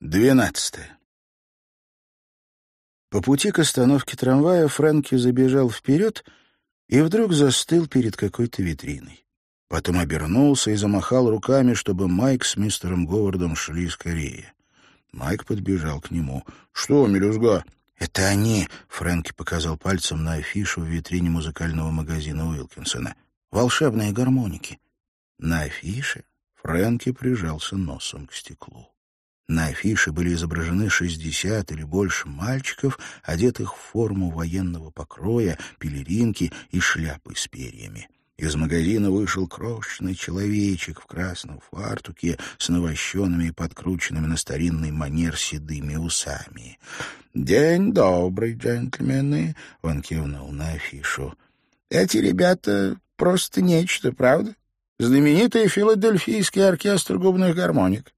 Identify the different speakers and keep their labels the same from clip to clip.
Speaker 1: Двенадцатое. По пути к остановке трамвая Фрэнки забежал вперед и вдруг застыл перед какой-то витриной. Потом обернулся и замахал руками, чтобы Майк с мистером Говардом шли скорее. Майк подбежал к нему. «Что, мелюзга?» «Это они!» — Фрэнки показал пальцем на афишу в витрине музыкального магазина Уилкинсона. «Волшебные гармоники». На афише Фрэнки прижался носом к стеклу. На афише были изображены шестьдесят или больше мальчиков, одетых в форму военного покроя, пелеринки и шляпы с перьями. Из магазина вышел крошечный человечек в красном фартуке с навощенными и подкрученными на старинный манер седыми усами. «День добрый, джентльмены!» — он кивнул на афишу. «Эти ребята просто нечто, правда? Знаменитый филадельфийский оркестр губных гармоник.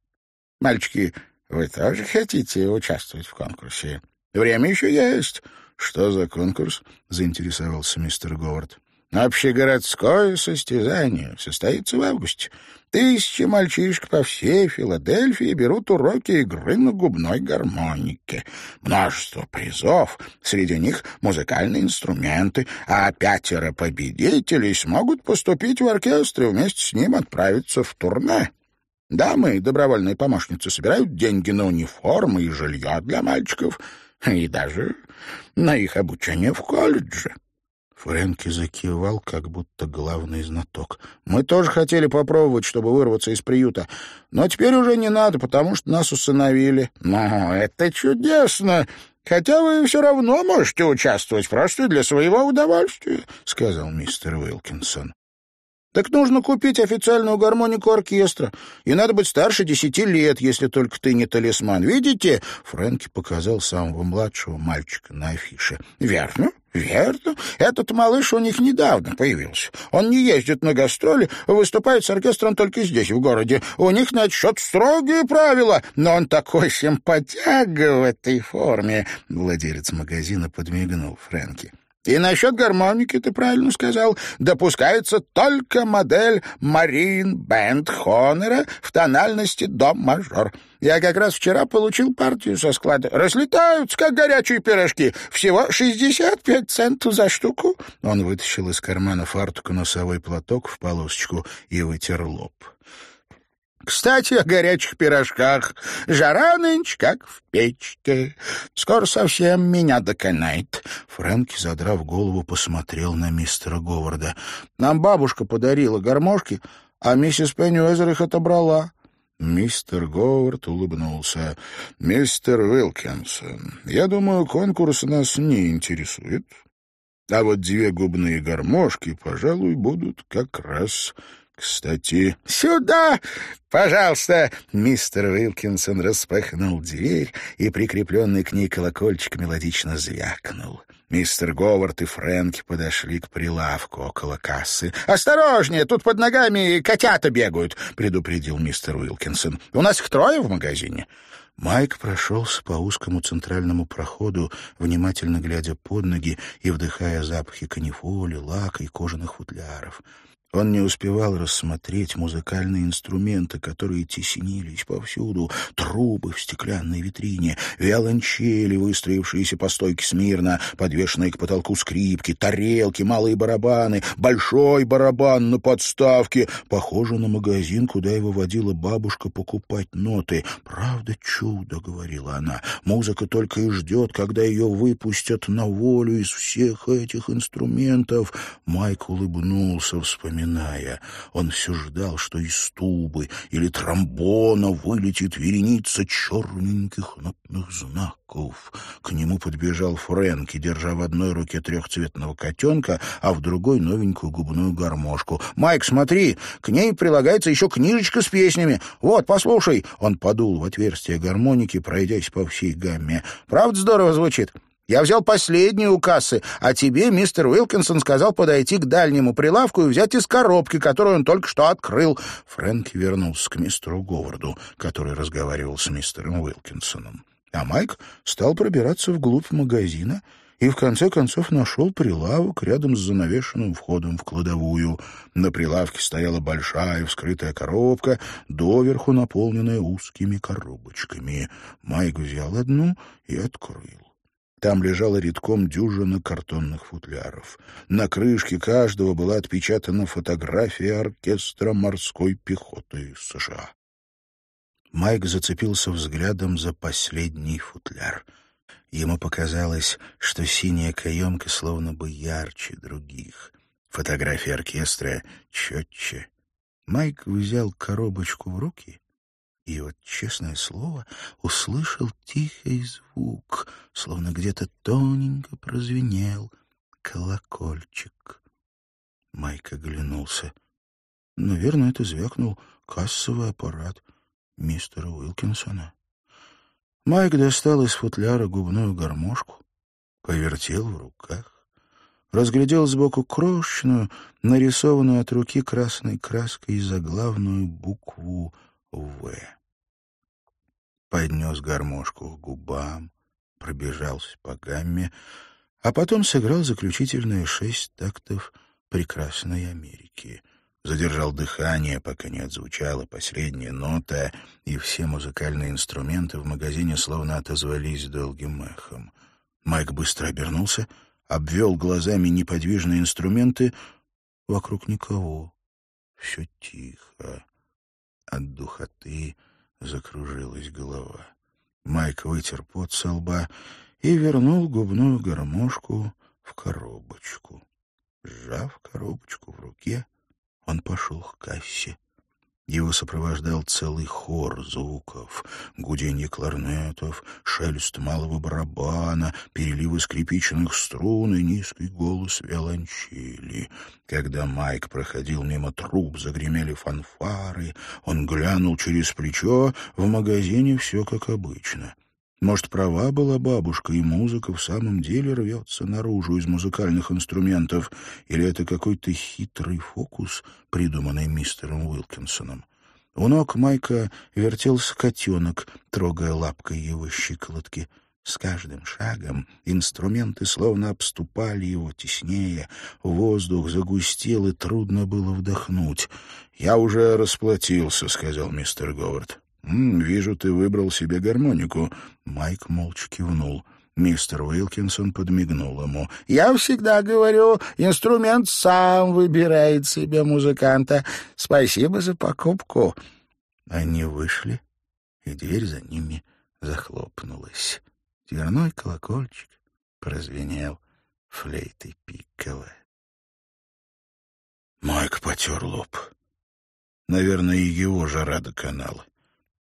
Speaker 1: Мальчики, вы тоже хотите участвовать в конкурсе? Время еще есть. Что за конкурс? заинтересовался мистер Говард. Общегородское состязание состоится в августе. Тысячи мальчишек по всей Филадельфии берут уроки игры на губной гармонике. Множество призов, среди них музыкальные инструменты, а пятеро победителей смогут поступить в оркестр и вместе с ним отправиться в турне. Дамы, добровольные помощницы, собирают деньги на униформы и жилье для мальчиков, и даже на их обучение в колледже. Фрэнки закивал, как будто главный знаток. «Мы тоже хотели попробовать, чтобы вырваться из приюта. Но теперь уже не надо, потому что нас усыновили». «Ну, это чудесно! Хотя вы все равно можете участвовать просто для своего удовольствия», — сказал мистер Уилкинсон. Так нужно купить официальную гармонику оркестра, и надо быть старше десяти лет, если только ты не талисман. Видите?» Фрэнки показал самого младшего мальчика на афише. «Верно, верно. Этот малыш у них недавно появился. Он не ездит на гастроли, выступает с оркестром только здесь, в городе. У них на счет строгие правила, но он такой симпатяга в этой форме». Владелец магазина подмигнул Фрэнки. И насчет гармоники ты правильно сказал. Допускается только модель Марин Бенд Хонера в тональности до мажор. Я как раз вчера получил партию со склада. Разлетаются, как горячие пирожки. Всего 65 центов за штуку. Он вытащил из кармана фартука носовой платок в полосочку и вытер лоб. Кстати, о горячих пирожках. Жара нынче как в печке. Скоро совсем меня доконает. Фрэнки, задрав голову, посмотрел на мистера Говарда. Нам бабушка подарила гармошки, а миссис Пеннюэзер их отобрала. Мистер Говард улыбнулся. «Мистер Уилкинсон, я думаю, конкурс нас не интересует. А вот две губные гармошки, пожалуй, будут как раз кстати, сюда, пожалуйста. Мистер Уилкинсон распахнул дверь, и прикрепленный к ней колокольчик мелодично звякнул. Мистер Говард и Фрэнки подошли к прилавку около кассы. «Осторожнее, тут под ногами котята бегают», — предупредил мистер Уилкинсон. «У нас их трое в магазине». Майк прошелся по узкому центральному проходу, внимательно глядя под ноги и вдыхая запахи канифоли, лака и кожаных футляров. Он не успевал рассмотреть музыкальные инструменты, которые теснились повсюду, трубы в стеклянной витрине, виолончели, выстроившиеся по стойке смирно, подвешенные к потолку скрипки, тарелки, малые барабаны, большой барабан на подставке. Похоже на магазин, куда его водила бабушка покупать ноты. «Правда чудо», — говорила она, — «музыка только и ждет, когда ее выпустят на волю из всех этих инструментов». Майк улыбнулся, вспоминая вспоминая. Он все ждал, что из тубы или тромбона вылетит вереница черненьких нотных знаков. К нему подбежал Фрэнки, держа в одной руке трехцветного котенка, а в другой новенькую губную гармошку. «Майк, смотри, к ней прилагается еще книжечка с песнями. Вот, послушай!» Он подул в отверстие гармоники, пройдясь по всей гамме. «Правда здорово звучит?» Я взял последнюю у кассы, а тебе мистер Уилкинсон сказал подойти к дальнему прилавку и взять из коробки, которую он только что открыл. Фрэнки вернулся к мистеру Говарду, который разговаривал с мистером Уилкинсоном. А Майк стал пробираться вглубь магазина и в конце концов нашел прилавок рядом с занавешенным входом в кладовую. На прилавке стояла большая вскрытая коробка, доверху наполненная узкими коробочками. Майк взял одну и открыл. Там лежала редком дюжина картонных футляров. На крышке каждого была отпечатана фотография оркестра морской пехоты США. Майк зацепился взглядом за последний футляр. Ему показалось, что синяя каемка словно бы ярче других. Фотография оркестра четче. Майк взял коробочку в руки и вот, честное слово, услышал тихий звук, словно где-то тоненько прозвенел колокольчик. Майк оглянулся. Наверное, это звякнул кассовый аппарат мистера Уилкинсона. Майк достал из футляра губную гармошку, повертел в руках, разглядел сбоку крошечную, нарисованную от руки красной краской заглавную букву «В» поднес гармошку к губам, пробежался по гамме, а потом сыграл заключительные шесть тактов «Прекрасной Америки». Задержал дыхание, пока не отзвучала последняя нота, и все музыкальные инструменты в магазине словно отозвались долгим эхом. Майк быстро обернулся, обвел глазами неподвижные инструменты. Вокруг никого. Все тихо. От духоты закружилась голова. Майк вытер пот со лба и вернул губную гармошку в коробочку. Сжав коробочку в руке, он пошел к кассе. Его сопровождал целый хор звуков, гуденье кларнетов, шелест малого барабана, переливы скрипичных струн и низкий голос виолончели. Когда Майк проходил мимо труб, загремели фанфары, он глянул через плечо, в магазине все как обычно — может, права была бабушка, и музыка в самом деле рвется наружу из музыкальных инструментов, или это какой-то хитрый фокус, придуманный мистером Уилкинсоном. У ног Майка вертелся котенок, трогая лапкой его щиколотки. С каждым шагом инструменты словно обступали его теснее, воздух загустел, и трудно было вдохнуть. «Я уже расплатился», — сказал мистер Говард. «М, «Вижу, ты выбрал себе гармонику». Майк молча кивнул. Мистер Уилкинсон подмигнул ему. «Я всегда говорю, инструмент сам выбирает себе музыканта. Спасибо за покупку». Они вышли, и дверь за ними захлопнулась. Дверной колокольчик прозвенел флейтой пиковой. Майк потер лоб. Наверное, и его жара до канала.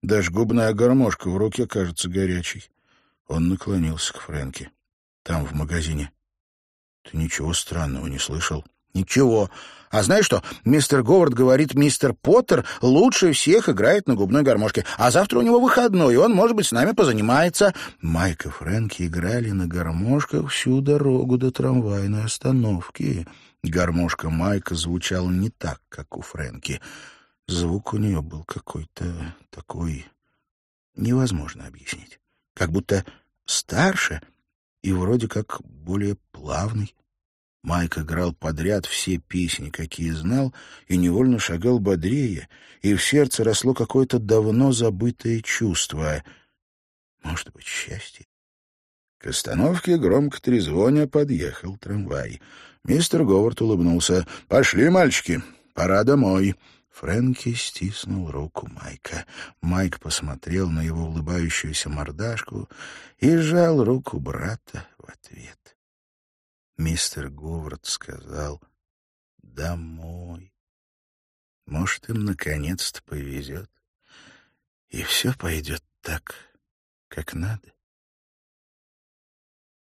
Speaker 1: Даже губная гармошка в руке кажется горячей. Он наклонился к Фрэнке. Там, в магазине. Ты ничего странного не слышал? Ничего. А знаешь что? Мистер Говард говорит, мистер Поттер лучше всех играет на губной гармошке. А завтра у него выходной, и он, может быть, с нами позанимается. Майк и Фрэнки играли на гармошках всю дорогу до трамвайной остановки. Гармошка Майка звучала не так, как у Фрэнки. Звук у нее был какой-то такой... Невозможно объяснить. Как будто старше и вроде как более плавный. Майк играл подряд все песни, какие знал, и невольно шагал бодрее, и в сердце росло какое-то давно забытое чувство. Может быть, счастье? К остановке громко трезвоня подъехал трамвай. Мистер Говард улыбнулся. «Пошли, мальчики, пора домой». Фрэнки стиснул руку Майка. Майк посмотрел на его улыбающуюся мордашку и сжал руку брата в ответ. Мистер Говард сказал «Домой». Может, им наконец-то повезет, и все пойдет так, как надо.